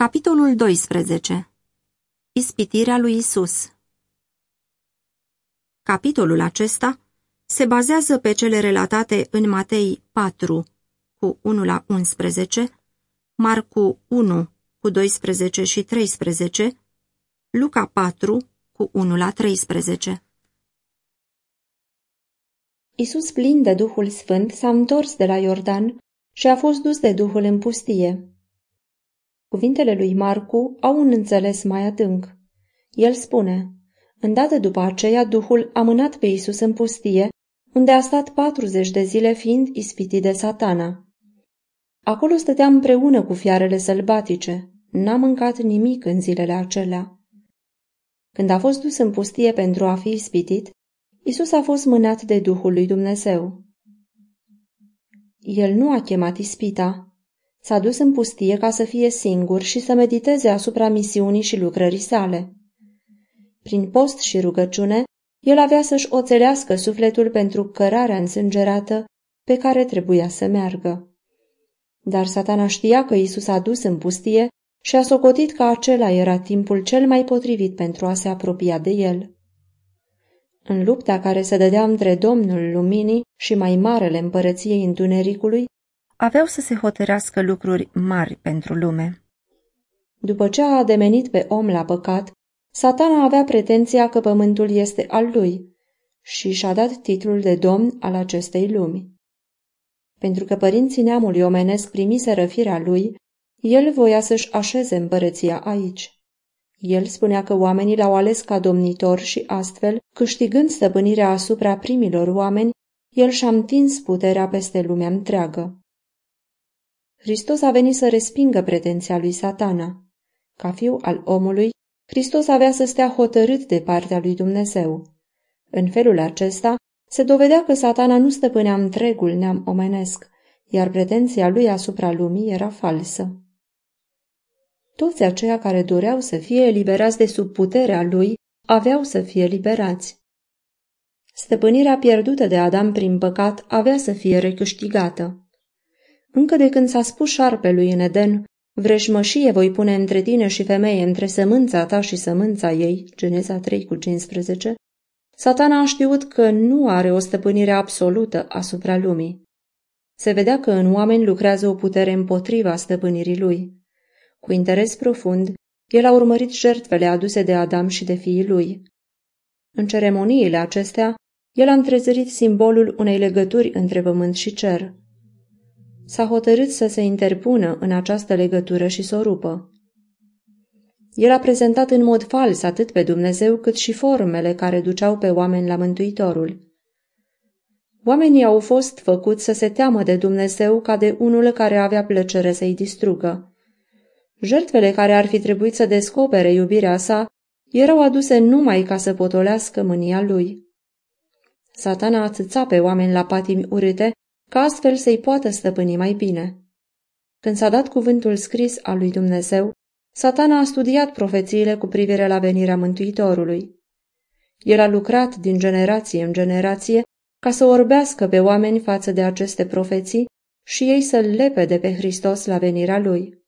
Capitolul 12 Ispitirea lui Isus Capitolul acesta se bazează pe cele relatate în Matei 4 cu 1 la 11, Marcu 1 cu 12 și 13, Luca 4 cu 1 la 13. Isus plin de Duhul Sfânt s-a întors de la Iordan și a fost dus de Duhul în pustie. Cuvintele lui Marcu au un înțeles mai adânc. El spune, Îndată după aceea, Duhul a mânat pe Isus în pustie, unde a stat patruzeci de zile fiind ispitit de satana. Acolo stătea împreună cu fiarele sălbatice. N-a mâncat nimic în zilele acelea. Când a fost dus în pustie pentru a fi ispitit, Isus a fost mânat de Duhul lui Dumnezeu. El nu a chemat ispita, S-a dus în pustie ca să fie singur și să mediteze asupra misiunii și lucrării sale. Prin post și rugăciune, el avea să-și oțelească sufletul pentru cărarea însângerată pe care trebuia să meargă. Dar satana știa că Isus a dus în pustie și a socotit că acela era timpul cel mai potrivit pentru a se apropia de el. În lupta care se dădea între Domnul Luminii și mai marele împărăției întunericului, aveau să se hotărească lucruri mari pentru lume. După ce a ademenit pe om la păcat, satana avea pretenția că pământul este al lui și și-a dat titlul de domn al acestei lumi. Pentru că părinții neamului omenesc primise răfirea lui, el voia să-și așeze împărăția aici. El spunea că oamenii l-au ales ca domnitor și astfel, câștigând stăpânirea asupra primilor oameni, el și-a întins puterea peste lumea întreagă. Hristos a venit să respingă pretenția lui satana. Ca fiu al omului, Hristos avea să stea hotărât de partea lui Dumnezeu. În felul acesta, se dovedea că satana nu stăpânea întregul neam omenesc, iar pretenția lui asupra lumii era falsă. Toți aceia care doreau să fie eliberați de sub puterea lui aveau să fie liberați. Stăpânirea pierdută de Adam prin păcat avea să fie recâștigată. Încă de când s-a spus șarpelui în Eden, vreșmășie voi pune între tine și femeie, între sămânța ta și sămânța ei, Geneza 3 cu 15, satana a știut că nu are o stăpânire absolută asupra lumii. Se vedea că în oameni lucrează o putere împotriva stăpânirii lui. Cu interes profund, el a urmărit jertfele aduse de Adam și de fiii lui. În ceremoniile acestea, el a întrezărit simbolul unei legături între pământ și cer s-a hotărât să se interpună în această legătură și să o rupă. El a prezentat în mod fals atât pe Dumnezeu cât și formele care duceau pe oameni la Mântuitorul. Oamenii au fost făcuți să se teamă de Dumnezeu ca de unul care avea plăcere să-i distrugă. Jertfele care ar fi trebuit să descopere iubirea sa erau aduse numai ca să potolească mânia lui. Satana atâța pe oameni la patimi urâte ca astfel să-i poată stăpâni mai bine. Când s-a dat cuvântul scris al lui Dumnezeu, satana a studiat profețiile cu privire la venirea Mântuitorului. El a lucrat din generație în generație ca să orbească pe oameni față de aceste profeții și ei să-l lepe de pe Hristos la venirea lui.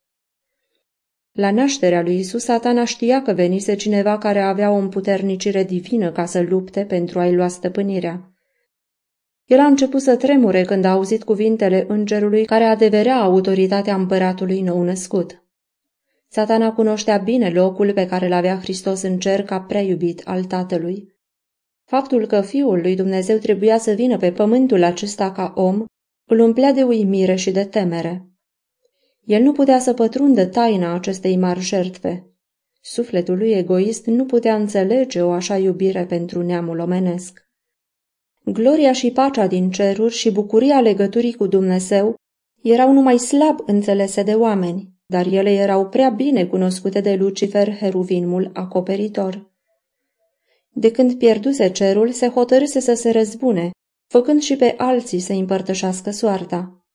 La nașterea lui Isus, satana știa că venise cineva care avea o împuternicire divină ca să lupte pentru a-i lua stăpânirea. El a început să tremure când a auzit cuvintele îngerului care adeverea autoritatea împăratului nou născut. Satana cunoștea bine locul pe care l avea Hristos în cer ca prea iubit al Tatălui. Faptul că Fiul lui Dumnezeu trebuia să vină pe pământul acesta ca om îl umplea de uimire și de temere. El nu putea să pătrundă taina acestei mari jertfe. Sufletul lui egoist nu putea înțelege o așa iubire pentru neamul omenesc. Gloria și pacea din ceruri și bucuria legăturii cu Dumnezeu erau numai slab înțelese de oameni, dar ele erau prea bine cunoscute de Lucifer, heruvinmul acoperitor. De când pierduse cerul, se hotărâse să se răzbune, făcând și pe alții să împărtășească soarta.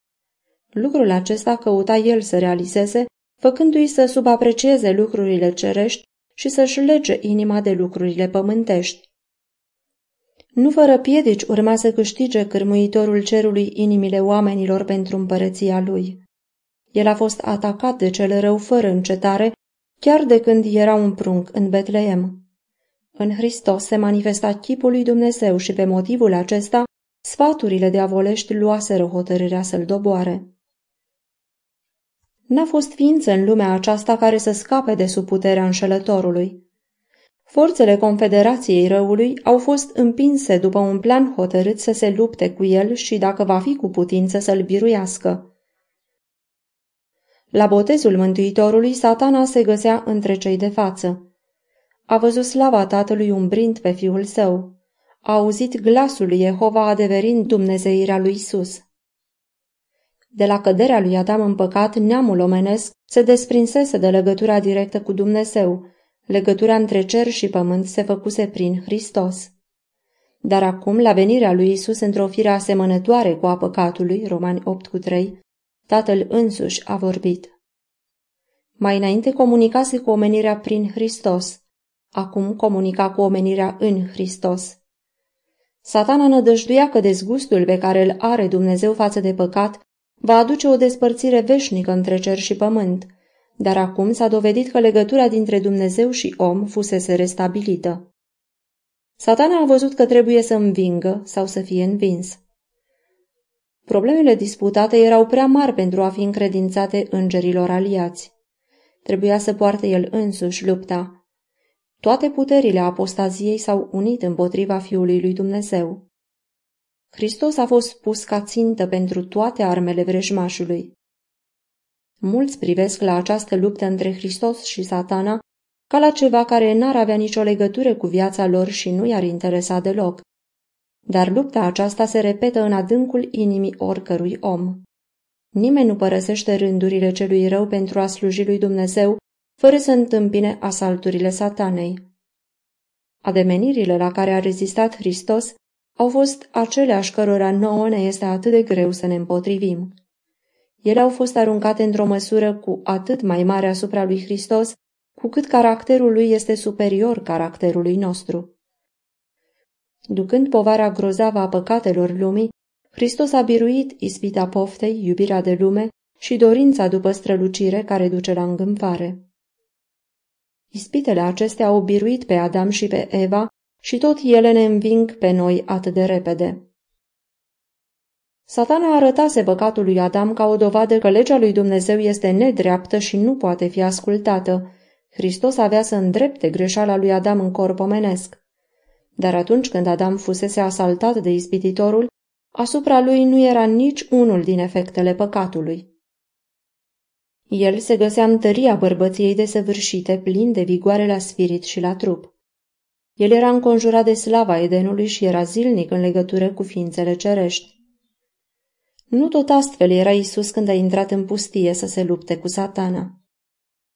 Lucrul acesta căuta el să realizeze, făcându-i să subaprecieze lucrurile cerești și să-și lege inima de lucrurile pământești. Nu fără piedici urma să câștige cârmuitorul cerului inimile oamenilor pentru împărăția lui. El a fost atacat de cel rău fără încetare, chiar de când era un prunc în Betleem. În Hristos se manifesta chipul lui Dumnezeu și pe motivul acesta, sfaturile de avolești luaseră hotărârea să-l doboare. N-a fost ființă în lumea aceasta care să scape de sub puterea înșelătorului. Forțele Confederației Răului au fost împinse după un plan hotărât să se lupte cu el și, dacă va fi cu putință, să-l biruiască. La botezul Mântuitorului, satana se găsea între cei de față. A văzut slava tatălui umbrind pe fiul său. A auzit glasul lui Jehova adeverind dumnezeirea lui Isus. De la căderea lui Adam în păcat, neamul omenesc se desprinsese de legătura directă cu Dumnezeu. Legătura între cer și pământ se făcuse prin Hristos. Dar acum, la venirea lui Isus într-o fire asemănătoare cu a păcatului, Romani 8 cu 3, Tatăl însuși a vorbit. Mai înainte comunicase cu omenirea prin Hristos, acum comunica cu omenirea în Hristos. Satana nădăjduia că dezgustul pe care îl are Dumnezeu față de păcat va aduce o despărțire veșnică între cer și pământ, dar acum s-a dovedit că legătura dintre Dumnezeu și om fusese restabilită. Satana a văzut că trebuie să învingă sau să fie învins. Problemele disputate erau prea mari pentru a fi încredințate îngerilor aliați. Trebuia să poarte el însuși lupta. Toate puterile apostaziei s-au unit împotriva Fiului lui Dumnezeu. Hristos a fost pus ca țintă pentru toate armele vrejmașului. Mulți privesc la această luptă între Hristos și satana ca la ceva care n-ar avea nicio legătură cu viața lor și nu i-ar interesa deloc. Dar lupta aceasta se repetă în adâncul inimii oricărui om. Nimeni nu părăsește rândurile celui rău pentru a sluji lui Dumnezeu, fără să întâmpine asalturile satanei. Ademenirile la care a rezistat Hristos au fost aceleași cărora nouă ne este atât de greu să ne împotrivim. Ele au fost aruncate într-o măsură cu atât mai mare asupra lui Hristos, cu cât caracterul lui este superior caracterului nostru. Ducând povara grozavă a păcatelor lumii, Hristos a biruit ispita poftei, iubirea de lume și dorința după strălucire care duce la îngânfare. Ispitele acestea au biruit pe Adam și pe Eva și tot ele ne înving pe noi atât de repede. Satana arătase păcatul lui Adam ca o dovadă că legea lui Dumnezeu este nedreaptă și nu poate fi ascultată. Hristos avea să îndrepte greșeala lui Adam în corp omenesc. Dar atunci când Adam fusese asaltat de ispititorul, asupra lui nu era nici unul din efectele păcatului. El se găsea în tăria bărbăției desăvârșite, plin de vigoare la spirit și la trup. El era înconjurat de slava Edenului și era zilnic în legătură cu ființele cerești. Nu tot astfel era Isus când a intrat în pustie să se lupte cu satana.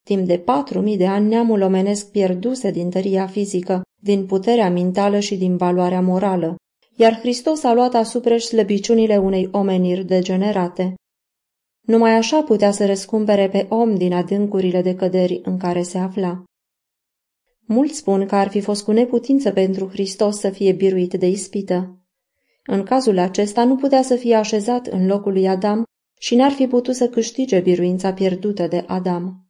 Timp de patru mii de ani neamul omenesc pierduse din tăria fizică, din puterea mentală și din valoarea morală, iar Hristos a luat asupra slăbiciunile unei omeniri degenerate. Numai așa putea să răscumpere pe om din adâncurile de căderi în care se afla. Mulți spun că ar fi fost cu neputință pentru Hristos să fie biruit de ispită. În cazul acesta nu putea să fie așezat în locul lui Adam și n-ar fi putut să câștige biruința pierdută de Adam.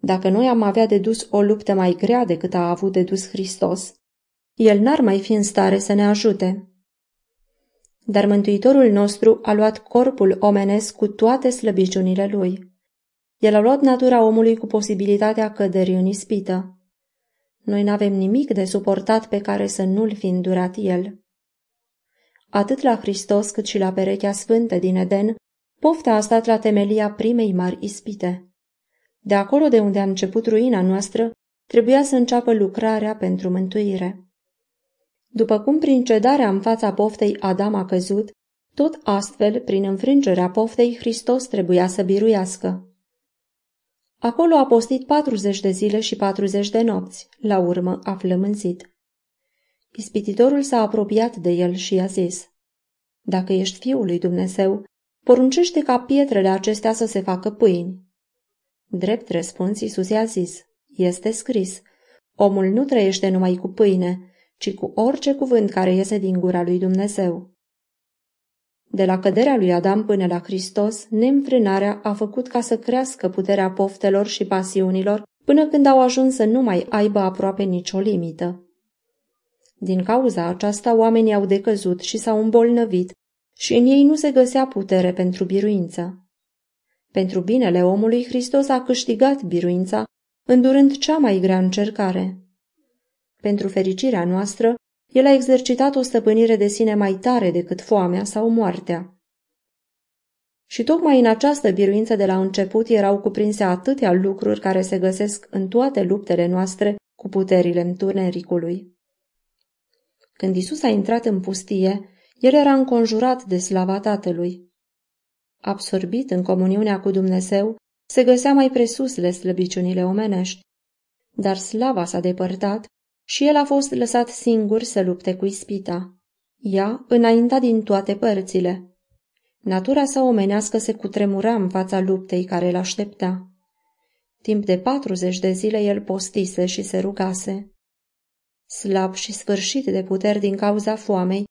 Dacă noi am avea de dus o luptă mai grea decât a avut de dus Hristos, el n-ar mai fi în stare să ne ajute. Dar Mântuitorul nostru a luat corpul omenesc cu toate slăbiciunile lui. El a luat natura omului cu posibilitatea căderii în ispită. Noi n-avem nimic de suportat pe care să nu-l fi îndurat el. Atât la Hristos cât și la perechea sfântă din Eden, pofta a stat la temelia primei mari ispite. De acolo de unde a început ruina noastră, trebuia să înceapă lucrarea pentru mântuire. După cum prin cedarea în fața poftei Adam a căzut, tot astfel, prin înfrângerea poftei, Hristos trebuia să biruiască. Acolo a postit patruzeci de zile și patruzeci de nopți, la urmă a flămânzit. Ispititorul s-a apropiat de el și i-a zis, Dacă ești fiul lui Dumnezeu, poruncește ca pietrele acestea să se facă pâini. Drept răspuns, Iisus i-a zis, Este scris, omul nu trăiește numai cu pâine, ci cu orice cuvânt care iese din gura lui Dumnezeu. De la căderea lui Adam până la Hristos, neînfrânarea a făcut ca să crească puterea poftelor și pasiunilor, până când au ajuns să nu mai aibă aproape nicio limită. Din cauza aceasta, oamenii au decăzut și s-au îmbolnăvit și în ei nu se găsea putere pentru biruință. Pentru binele omului, Hristos a câștigat biruința, îndurând cea mai grea încercare. Pentru fericirea noastră, el a exercitat o stăpânire de sine mai tare decât foamea sau moartea. Și tocmai în această biruință de la început erau cuprinse atâtea lucruri care se găsesc în toate luptele noastre cu puterile întunericului. Când Isus a intrat în pustie, el era înconjurat de slava Tatălui. Absorbit în comuniunea cu Dumnezeu, se găsea mai presusle slăbiciunile omenești. Dar slava s-a depărtat și el a fost lăsat singur să lupte cu ispita. Ea înainta din toate părțile. Natura sa omenească se cutremura în fața luptei care îl aștepta. Timp de patruzeci de zile el postise și se rugase. Slab și sfârșit de puteri din cauza foamei,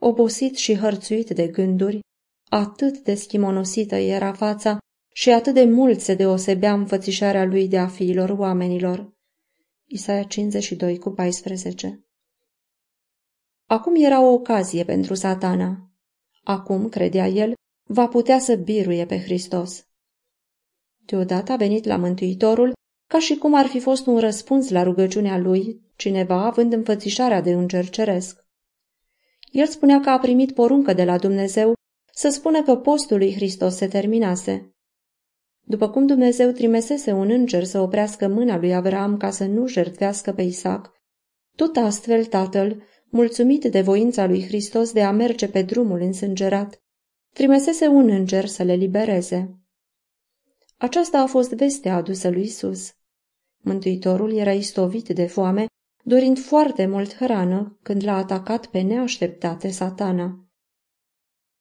obosit și hărțuit de gânduri, atât de schimonosită era fața și atât de mult se deosebea înfățișarea lui de a fiilor oamenilor. Isaia 52 cu 14 Acum era o ocazie pentru satana. Acum, credea el, va putea să biruie pe Hristos. Deodată a venit la Mântuitorul ca și cum ar fi fost un răspuns la rugăciunea lui, cineva având înfățișarea de înger ceresc. El spunea că a primit poruncă de la Dumnezeu să spună că postul lui Hristos se terminase. După cum Dumnezeu trimesese un înger să oprească mâna lui Avram ca să nu jertfească pe Isaac, tot astfel tatăl, mulțumit de voința lui Hristos de a merge pe drumul însângerat, trimesese un înger să le libereze. Aceasta a fost vestea adusă lui Isus. Mântuitorul era istovit de foame, dorind foarte mult hrană, când l-a atacat pe neașteptate satana.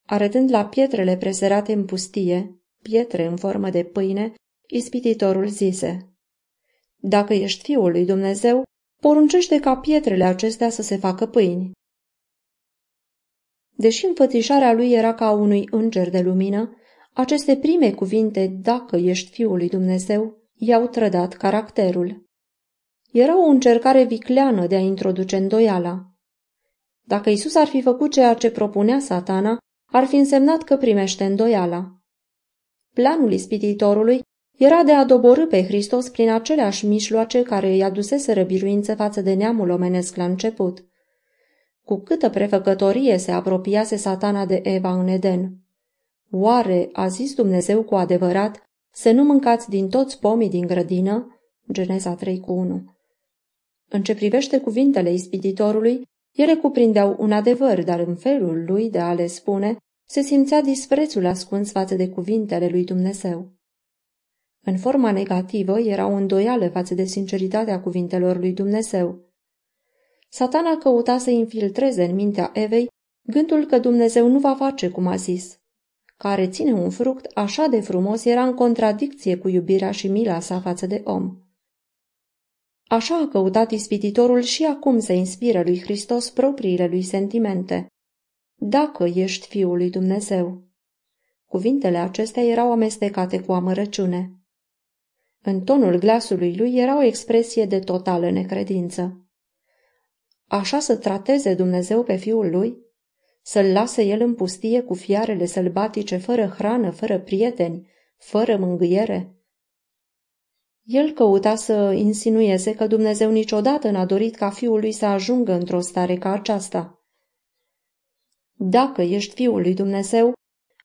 Arătând la pietrele preserate în pustie, pietre în formă de pâine, ispititorul zise, Dacă ești fiul lui Dumnezeu, poruncește ca pietrele acestea să se facă pâini. Deși înfățișarea lui era ca unui înger de lumină, aceste prime cuvinte, dacă ești fiul lui Dumnezeu, i-au trădat caracterul. Era o încercare vicleană de a introduce îndoiala. Dacă Isus ar fi făcut ceea ce propunea satana, ar fi însemnat că primește îndoiala. Planul ispititorului era de a doborâ pe Hristos prin aceleași mișloace care îi aduseseră biruință față de neamul omenesc la început. Cu câtă prefăcătorie se apropiase satana de Eva în Eden. Oare a zis Dumnezeu cu adevărat să nu mâncați din toți pomii din grădină? Geneza 3 cu 1. În ce privește cuvintele ispititorului, ele cuprindeau un adevăr, dar în felul lui de a le spune, se simțea disprețul ascuns față de cuvintele lui Dumnezeu. În forma negativă era o îndoială față de sinceritatea cuvintelor lui Dumnezeu. Satana căuta să infiltreze în mintea Evei gândul că Dumnezeu nu va face cum a zis. Care ține un fruct așa de frumos era în contradicție cu iubirea și mila sa față de om. Așa a căutat ispititorul și acum să inspire lui Hristos propriile lui sentimente dacă ești Fiul lui Dumnezeu. Cuvintele acestea erau amestecate cu amărăciune. În tonul glasului lui era o expresie de totală necredință. Așa să trateze Dumnezeu pe fiul lui? Să-l lase el în pustie cu fiarele sălbatice, fără hrană, fără prieteni, fără mângâiere? El căuta să insinueze că Dumnezeu niciodată n-a dorit ca fiul lui să ajungă într-o stare ca aceasta. Dacă ești Fiul lui Dumnezeu,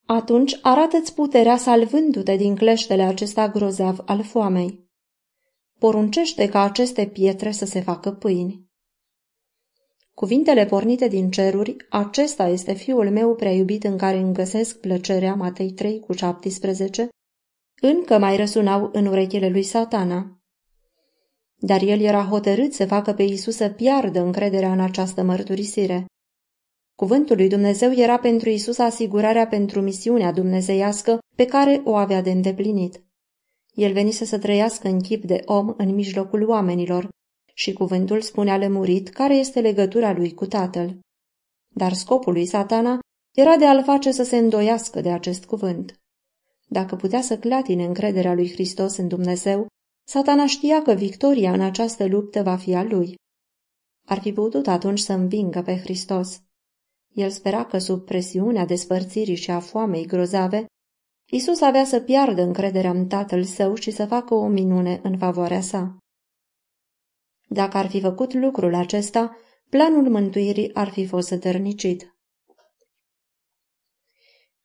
atunci arată-ți puterea salvându-te din cleștele acesta grozav al foamei. Poruncește ca aceste pietre să se facă pâini. Cuvintele pornite din ceruri, acesta este fiul meu prea iubit în care îmi găsesc plăcerea, Matei 3 cu 17, încă mai răsunau în urechile lui satana. Dar el era hotărât să facă pe Isus să piardă încrederea în această mărturisire. Cuvântul lui Dumnezeu era pentru Isus asigurarea pentru misiunea dumnezeiască pe care o avea de îndeplinit. El venise să trăiască în chip de om în mijlocul oamenilor și cuvântul spunea lămurit care este legătura lui cu tatăl. Dar scopul lui satana era de a-l face să se îndoiască de acest cuvânt. Dacă putea să clatine încrederea lui Hristos în Dumnezeu, satana știa că victoria în această luptă va fi a lui. Ar fi putut atunci să învingă pe Hristos. El spera că sub presiunea despărțirii și a foamei grozave, Isus avea să piardă încrederea în tatăl său și să facă o minune în favoarea sa. Dacă ar fi făcut lucrul acesta, planul mântuirii ar fi fost sătărnicit.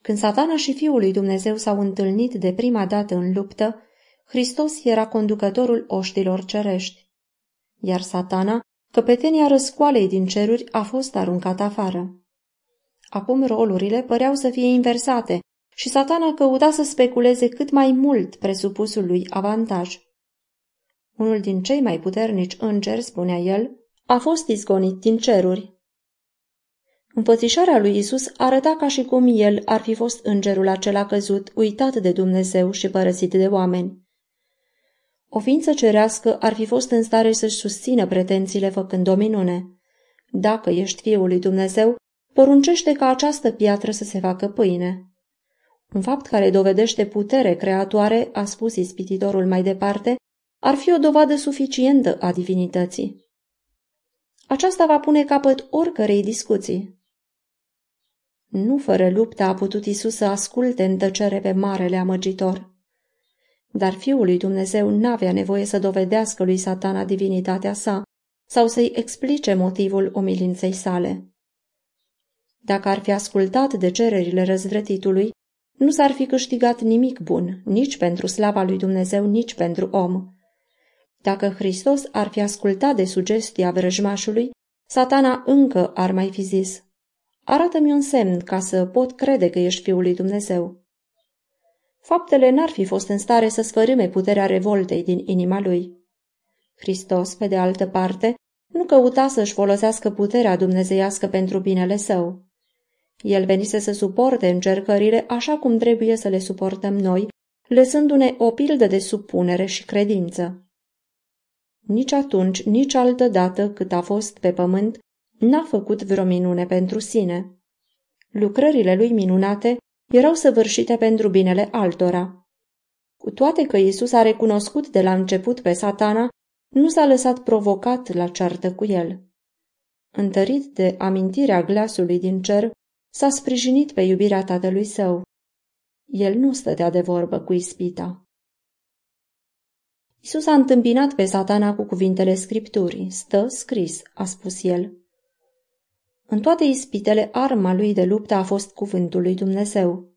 Când satana și Fiul lui Dumnezeu s-au întâlnit de prima dată în luptă, Hristos era conducătorul oștilor cerești. Iar satana, căpetenia răscoalei din ceruri, a fost aruncat afară. Acum rolurile păreau să fie inversate și satana căuta să speculeze cât mai mult presupusul lui avantaj. Unul din cei mai puternici îngeri, spunea el, a fost izgonit din ceruri. Înfățișarea lui Isus arăta ca și cum el ar fi fost îngerul acela căzut, uitat de Dumnezeu și părăsit de oameni. O ființă cerească ar fi fost în stare să-și susțină pretențiile făcând o minune. Dacă ești fiul lui Dumnezeu, poruncește ca această piatră să se facă pâine. Un fapt care dovedește putere creatoare, a spus ispititorul mai departe, ar fi o dovadă suficientă a divinității. Aceasta va pune capăt oricărei discuții. Nu fără luptă a putut Isus să asculte în tăcere pe marele amăgitor. Dar Fiul lui Dumnezeu n-avea nevoie să dovedească lui satana divinitatea sa sau să-i explice motivul umilinței sale. Dacă ar fi ascultat de cererile răzvrătitului, nu s-ar fi câștigat nimic bun, nici pentru slava lui Dumnezeu, nici pentru om. Dacă Hristos ar fi ascultat de sugestia vrăjmașului, satana încă ar mai fi zis, Arată-mi un semn ca să pot crede că ești Fiul lui Dumnezeu. Faptele n-ar fi fost în stare să sfărâme puterea revoltei din inima lui. Hristos, pe de altă parte, nu căuta să-și folosească puterea dumnezeiască pentru binele său. El venise să suporte încercările așa cum trebuie să le suportăm noi, lăsându-ne o pildă de supunere și credință. Nici atunci, nici altă dată cât a fost pe pământ, n-a făcut vreo minune pentru sine. Lucrările lui minunate erau săvârșite pentru binele altora. Cu toate că Isus a recunoscut de la început pe satana, nu s-a lăsat provocat la ceartă cu el. Întărit de amintirea glasului din cer, s-a sprijinit pe iubirea tatălui său. El nu stătea de vorbă cu ispita. Isus a întâmpinat pe satana cu cuvintele scripturii. Stă scris, a spus el. În toate ispitele, arma lui de luptă a fost cuvântul lui Dumnezeu.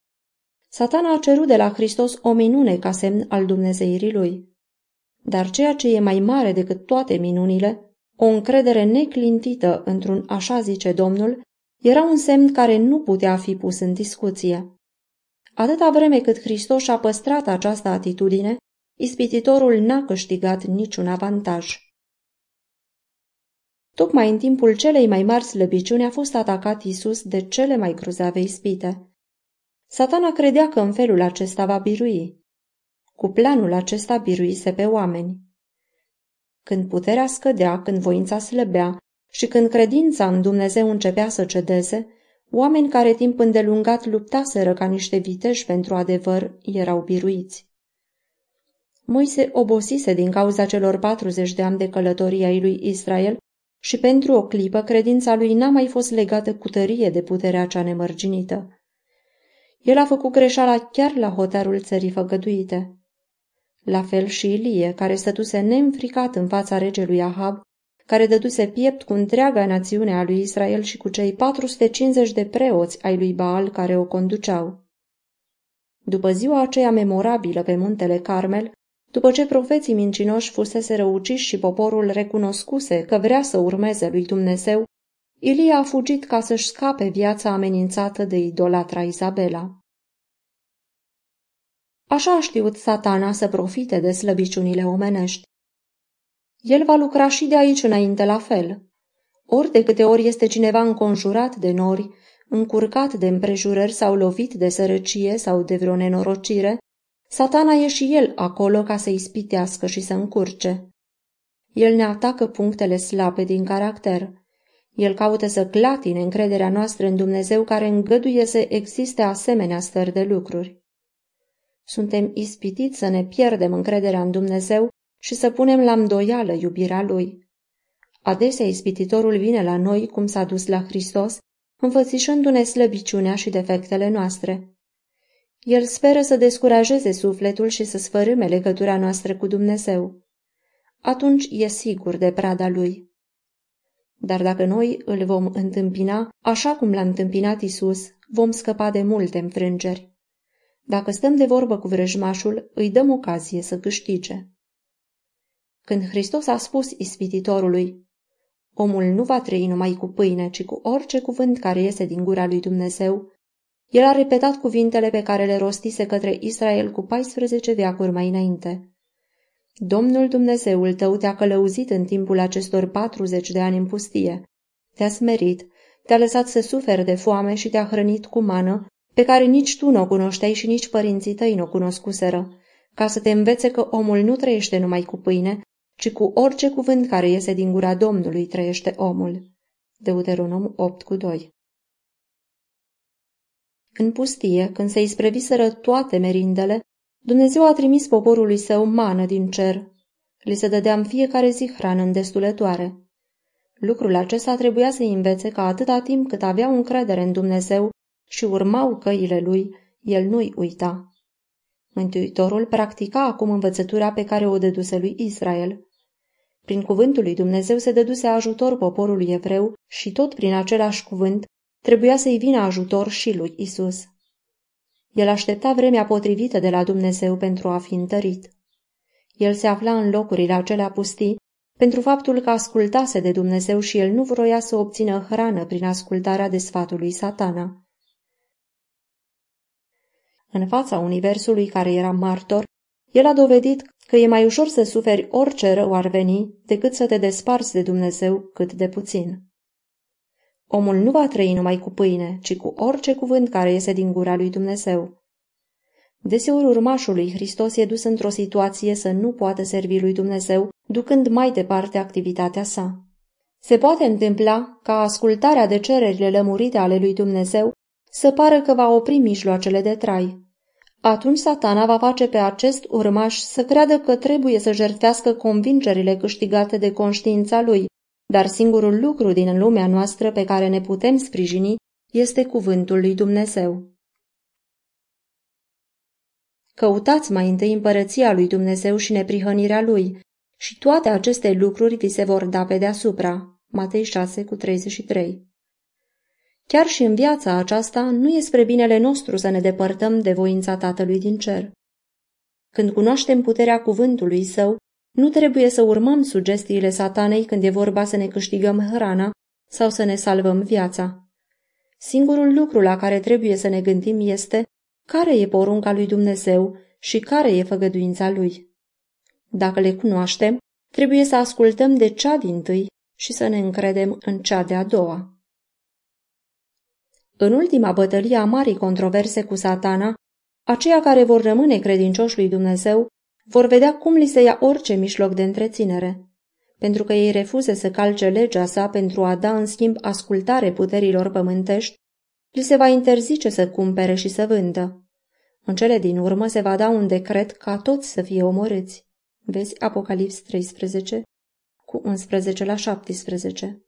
Satana a cerut de la Hristos o minune ca semn al dumnezeirii lui. Dar ceea ce e mai mare decât toate minunile, o încredere neclintită într-un așa zice Domnul, era un semn care nu putea fi pus în discuție. Atâta vreme cât Hristos a păstrat această atitudine, ispititorul n-a câștigat niciun avantaj. Tocmai în timpul celei mai mari slăbiciuni a fost atacat Isus de cele mai grozave ispite. Satana credea că în felul acesta va birui. Cu planul acesta biruise pe oameni. Când puterea scădea, când voința slăbea și când credința în Dumnezeu începea să cedeze, oameni care timp îndelungat luptaseră ca niște viteji pentru adevăr erau biruiți. Moise obosise din cauza celor 40 de ani de călătorie ai lui Israel și pentru o clipă credința lui n-a mai fost legată cu tărie de puterea cea nemărginită. El a făcut greșeala chiar la hotarul țării făgăduite. La fel și Ilie, care stătuse neînfricat în fața regelui Ahab, care dăduse piept cu întreaga națiune a lui Israel și cu cei 450 de preoți ai lui Baal care o conduceau. După ziua aceea memorabilă pe muntele Carmel, după ce profeții mincinoși fusese răuciși și poporul recunoscuse că vrea să urmeze lui Dumnezeu, Ilia a fugit ca să-și scape viața amenințată de idolatra Izabela. Așa a știut satana să profite de slăbiciunile omenești. El va lucra și de aici înainte la fel. Ori de câte ori este cineva înconjurat de nori, încurcat de împrejurări sau lovit de sărăcie sau de vreo nenorocire, Satana e și el acolo ca să ispitească și să încurce. El ne atacă punctele slabe din caracter. El caută să clatine încrederea noastră în Dumnezeu care îngăduie să existe asemenea stări de lucruri. Suntem ispitiți să ne pierdem încrederea în Dumnezeu și să punem la îndoială iubirea Lui. Adesea ispititorul vine la noi, cum s-a dus la Hristos, înfățișându-ne slăbiciunea și defectele noastre. El speră să descurajeze sufletul și să sfărâme legătura noastră cu Dumnezeu. Atunci e sigur de prada lui. Dar dacă noi îl vom întâmpina așa cum l-a întâmpinat Isus, vom scăpa de multe înfrângeri. Dacă stăm de vorbă cu vrăjmașul, îi dăm ocazie să câștige. Când Hristos a spus ispititorului, omul nu va trăi numai cu pâine, ci cu orice cuvânt care iese din gura lui Dumnezeu, el a repetat cuvintele pe care le rostise către Israel cu 14 veacuri mai înainte. Domnul Dumnezeul tău te-a călăuzit în timpul acestor 40 de ani în pustie. Te-a smerit, te-a lăsat să suferi de foame și te-a hrănit cu mană, pe care nici tu nu o cunoșteai și nici părinții tăi nu o cunoscuseră, ca să te învețe că omul nu trăiește numai cu pâine, ci cu orice cuvânt care iese din gura Domnului trăiește omul. Deuteronom 8 cu 2 În pustie, când se ispreviseră toate merindele, Dumnezeu a trimis poporului său mană din cer. Li se dădea în fiecare zi hrană îndestulătoare. Lucrul acesta trebuia să învețe că atâta timp cât aveau încredere în Dumnezeu și urmau căile lui, el nu-i uita. Mântuitorul practica acum învățătura pe care o dăduse lui Israel. Prin cuvântul lui Dumnezeu se dăduse ajutor poporului evreu și tot prin același cuvânt trebuia să-i vină ajutor și lui Isus. El aștepta vremea potrivită de la Dumnezeu pentru a fi întărit. El se afla în locurile acelea pustii pentru faptul că ascultase de Dumnezeu și el nu vroia să obțină hrană prin ascultarea de sfatul lui satana. În fața universului care era martor, el a dovedit că e mai ușor să suferi orice rău ar veni decât să te desparți de Dumnezeu cât de puțin. Omul nu va trăi numai cu pâine, ci cu orice cuvânt care iese din gura lui Dumnezeu. Deseori urmașul lui Hristos e dus într-o situație să nu poată servi lui Dumnezeu, ducând mai departe activitatea sa. Se poate întâmpla ca ascultarea de cererile lămurite ale lui Dumnezeu să pară că va opri mijloacele de trai. Atunci satana va face pe acest urmaș să creadă că trebuie să jertfească convingerile câștigate de conștiința lui, dar singurul lucru din lumea noastră pe care ne putem sprijini este cuvântul lui Dumnezeu. Căutați mai întâi împărăția lui Dumnezeu și neprihănirea lui, și toate aceste lucruri vi se vor da pe deasupra. Matei 6 cu 33 Chiar și în viața aceasta nu e spre binele nostru să ne depărtăm de voința Tatălui din cer. Când cunoaștem puterea cuvântului său, nu trebuie să urmăm sugestiile satanei când e vorba să ne câștigăm hrana sau să ne salvăm viața. Singurul lucru la care trebuie să ne gândim este care e porunca lui Dumnezeu și care e făgăduința lui. Dacă le cunoaștem, trebuie să ascultăm de cea din tâi și să ne încredem în cea de-a doua. În ultima bătălie a marii controverse cu satana, aceia care vor rămâne credincioși lui Dumnezeu vor vedea cum li se ia orice mijloc de întreținere. Pentru că ei refuză să calce legea sa pentru a da în schimb ascultare puterilor pământești, li se va interzice să cumpere și să vândă. În cele din urmă se va da un decret ca toți să fie omorâți. Vezi Apocalips 13 cu 11 la 17.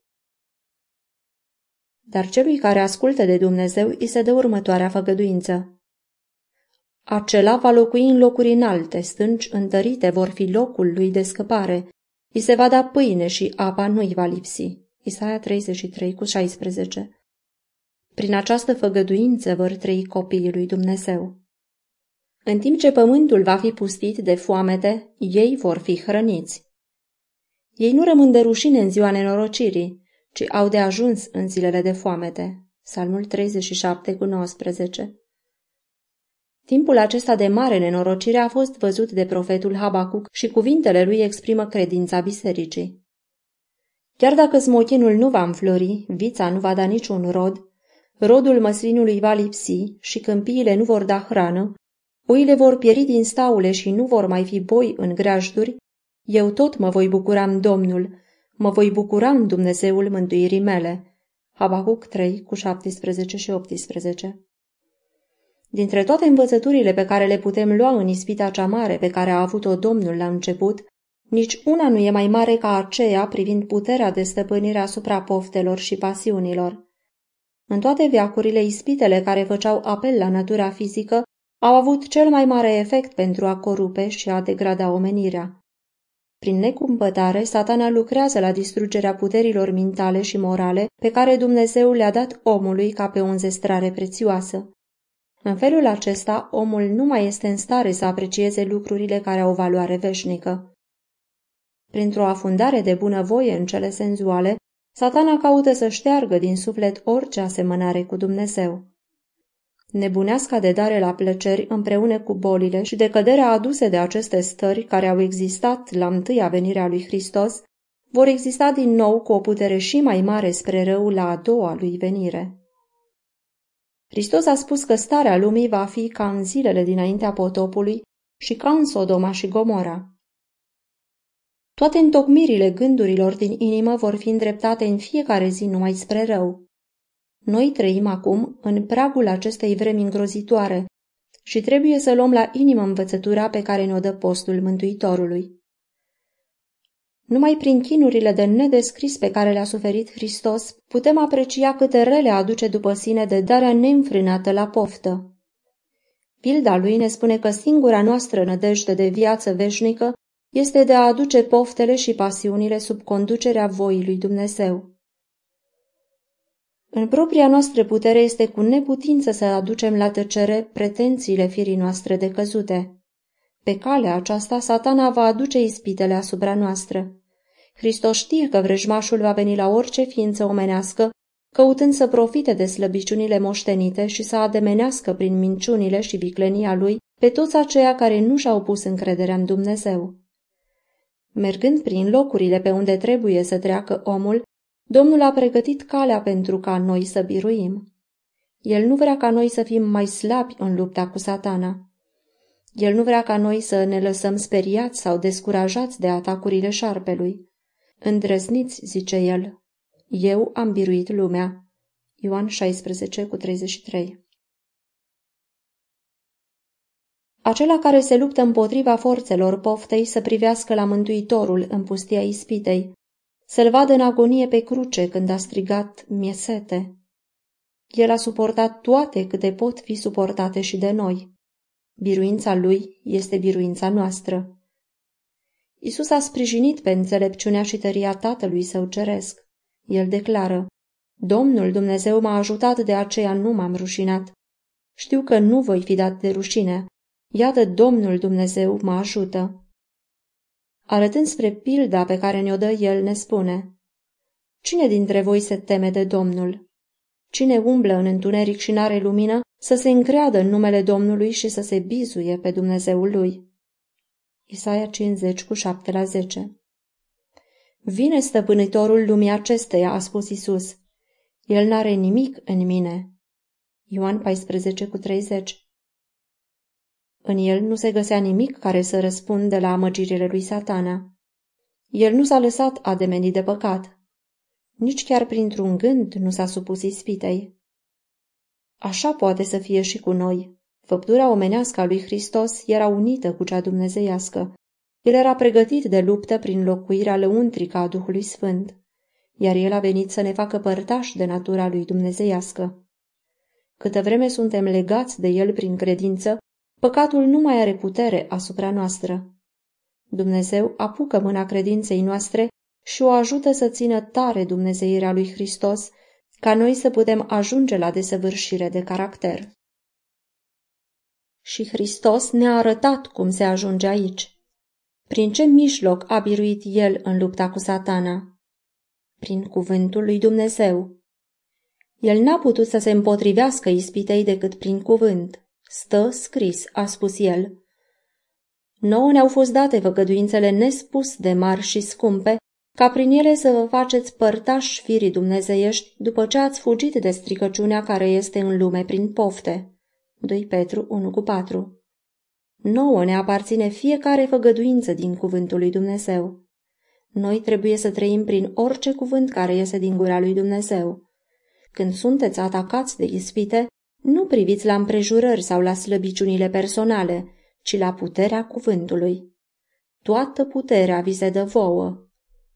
Dar celui care ascultă de Dumnezeu îi se dă următoarea făgăduință. Acela va locui în locuri înalte, stânci întărite vor fi locul lui de scăpare. I se va da pâine și apa nu-i va lipsi. Isaia 33 cu 16 Prin această făgăduință vor trăi copiii lui Dumnezeu. În timp ce pământul va fi pustit de foamete, ei vor fi hrăniți. Ei nu rămân de rușine în ziua nenorocirii, ci au de ajuns în zilele de foamete. Salmul 37 cu 19 Timpul acesta de mare nenorocire a fost văzut de profetul Habacuc și cuvintele lui exprimă credința bisericii. Chiar dacă smochinul nu va înflori, vița nu va da niciun rod, rodul măslinului va lipsi și câmpiile nu vor da hrană, oile vor pieri din staule și nu vor mai fi boi în grajduri, eu tot mă voi bucura în Domnul, Mă voi bucura în Dumnezeul mântuirii mele. Habacuc 3 cu 17 și 18 Dintre toate învățăturile pe care le putem lua în ispita cea mare pe care a avut-o Domnul la început, nici una nu e mai mare ca aceea privind puterea de stăpânire asupra poftelor și pasiunilor. În toate veacurile, ispitele care făceau apel la natura fizică au avut cel mai mare efect pentru a corupe și a degrada omenirea. Prin necumpătare, satana lucrează la distrugerea puterilor mentale și morale pe care Dumnezeu le-a dat omului ca pe o înzestrare prețioasă. În felul acesta, omul nu mai este în stare să aprecieze lucrurile care au valoare veșnică. Printr-o afundare de bunăvoie în cele senzuale, satana caută să șteargă din suflet orice asemănare cu Dumnezeu. Nebuneasca de dare la plăceri împreună cu bolile și decăderea aduse de aceste stări care au existat la întâia venire a lui Hristos, vor exista din nou cu o putere și mai mare spre rău la a doua lui venire. Hristos a spus că starea lumii va fi ca în zilele dinaintea potopului și ca în Sodoma și Gomora. Toate întocmirile gândurilor din inimă vor fi îndreptate în fiecare zi numai spre rău. Noi trăim acum în pragul acestei vremi îngrozitoare și trebuie să luăm la inimă învățătura pe care ne-o dă postul Mântuitorului. Numai prin chinurile de nedescris pe care le-a suferit Hristos, putem aprecia câte rele aduce după sine de darea neînfrânată la poftă. Pilda lui ne spune că singura noastră nădejde de viață veșnică este de a aduce poftele și pasiunile sub conducerea voii lui Dumnezeu. În propria noastră putere este cu neputință să aducem la tăcere pretențiile firii noastre decăzute. Pe calea aceasta, satana va aduce ispitele asupra noastră. Hristos știe că vrăjmașul va veni la orice ființă omenească, căutând să profite de slăbiciunile moștenite și să ademenească prin minciunile și viclenia lui pe toți aceia care nu și-au pus încrederea în Dumnezeu. Mergând prin locurile pe unde trebuie să treacă omul, Domnul a pregătit calea pentru ca noi să biruim. El nu vrea ca noi să fim mai slabi în lupta cu satana. El nu vrea ca noi să ne lăsăm speriați sau descurajați de atacurile șarpelui. Îndrăzniți, zice el, eu am biruit lumea. Ioan 16 cu 33 Acela care se luptă împotriva forțelor poftei să privească la Mântuitorul în pustia ispitei, să-l vadă în agonie pe cruce când a strigat miesete. El a suportat toate câte pot fi suportate și de noi. Biruința lui este biruința noastră. Isus a sprijinit pe înțelepciunea și tăria Tatălui Său Ceresc. El declară, Domnul Dumnezeu m-a ajutat, de aceea nu m-am rușinat. Știu că nu voi fi dat de rușine. Iată, Domnul Dumnezeu mă ajută. Arătând spre pilda pe care ne-o dă el, ne spune, Cine dintre voi se teme de Domnul? Cine umblă în întuneric și n-are lumină, să se încreadă în numele Domnului și să se bizuie pe Dumnezeul lui? Isaia 50 cu 7 la 10 Vine stăpânitorul lumii acesteia, a spus Isus. El n-are nimic în mine. Ioan 14 cu 30 în el nu se găsea nimic care să răspundă la amăgirile lui satana. El nu s-a lăsat ademenit de păcat. Nici chiar printr-un gând nu s-a supus ispitei. Așa poate să fie și cu noi. Făptura omenească a lui Hristos era unită cu cea dumnezeiască. El era pregătit de luptă prin locuirea lăuntrică a Duhului Sfânt, iar el a venit să ne facă părtași de natura lui dumnezeiască. Câtă vreme suntem legați de el prin credință, Păcatul nu mai are putere asupra noastră. Dumnezeu apucă mâna credinței noastre și o ajută să țină tare Dumnezeirea lui Hristos, ca noi să putem ajunge la desăvârșire de caracter. Și Hristos ne-a arătat cum se ajunge aici. Prin ce mijloc a biruit El în lupta cu satana? Prin cuvântul lui Dumnezeu. El n-a putut să se împotrivească ispitei decât prin cuvânt. Stă scris, a spus el. Nouă ne-au fost date făgăduințele nespus de mari și scumpe, ca prin ele să vă faceți părtași firii dumnezeiești după ce ați fugit de stricăciunea care este în lume prin pofte. 2 Petru 1 cu 4 Nouă ne aparține fiecare făgăduință din cuvântul lui Dumnezeu. Noi trebuie să trăim prin orice cuvânt care iese din gura lui Dumnezeu. Când sunteți atacați de ispite, nu priviți la împrejurări sau la slăbiciunile personale, ci la puterea cuvântului. Toată puterea vi se dă vouă.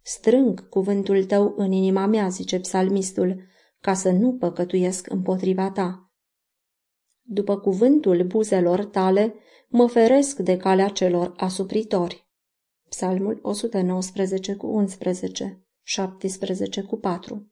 Strâng cuvântul tău în inima mea, zice psalmistul, ca să nu păcătuiesc împotriva ta. După cuvântul buzelor tale, mă feresc de calea celor asupritori. Psalmul 119 cu 11, 17 cu 4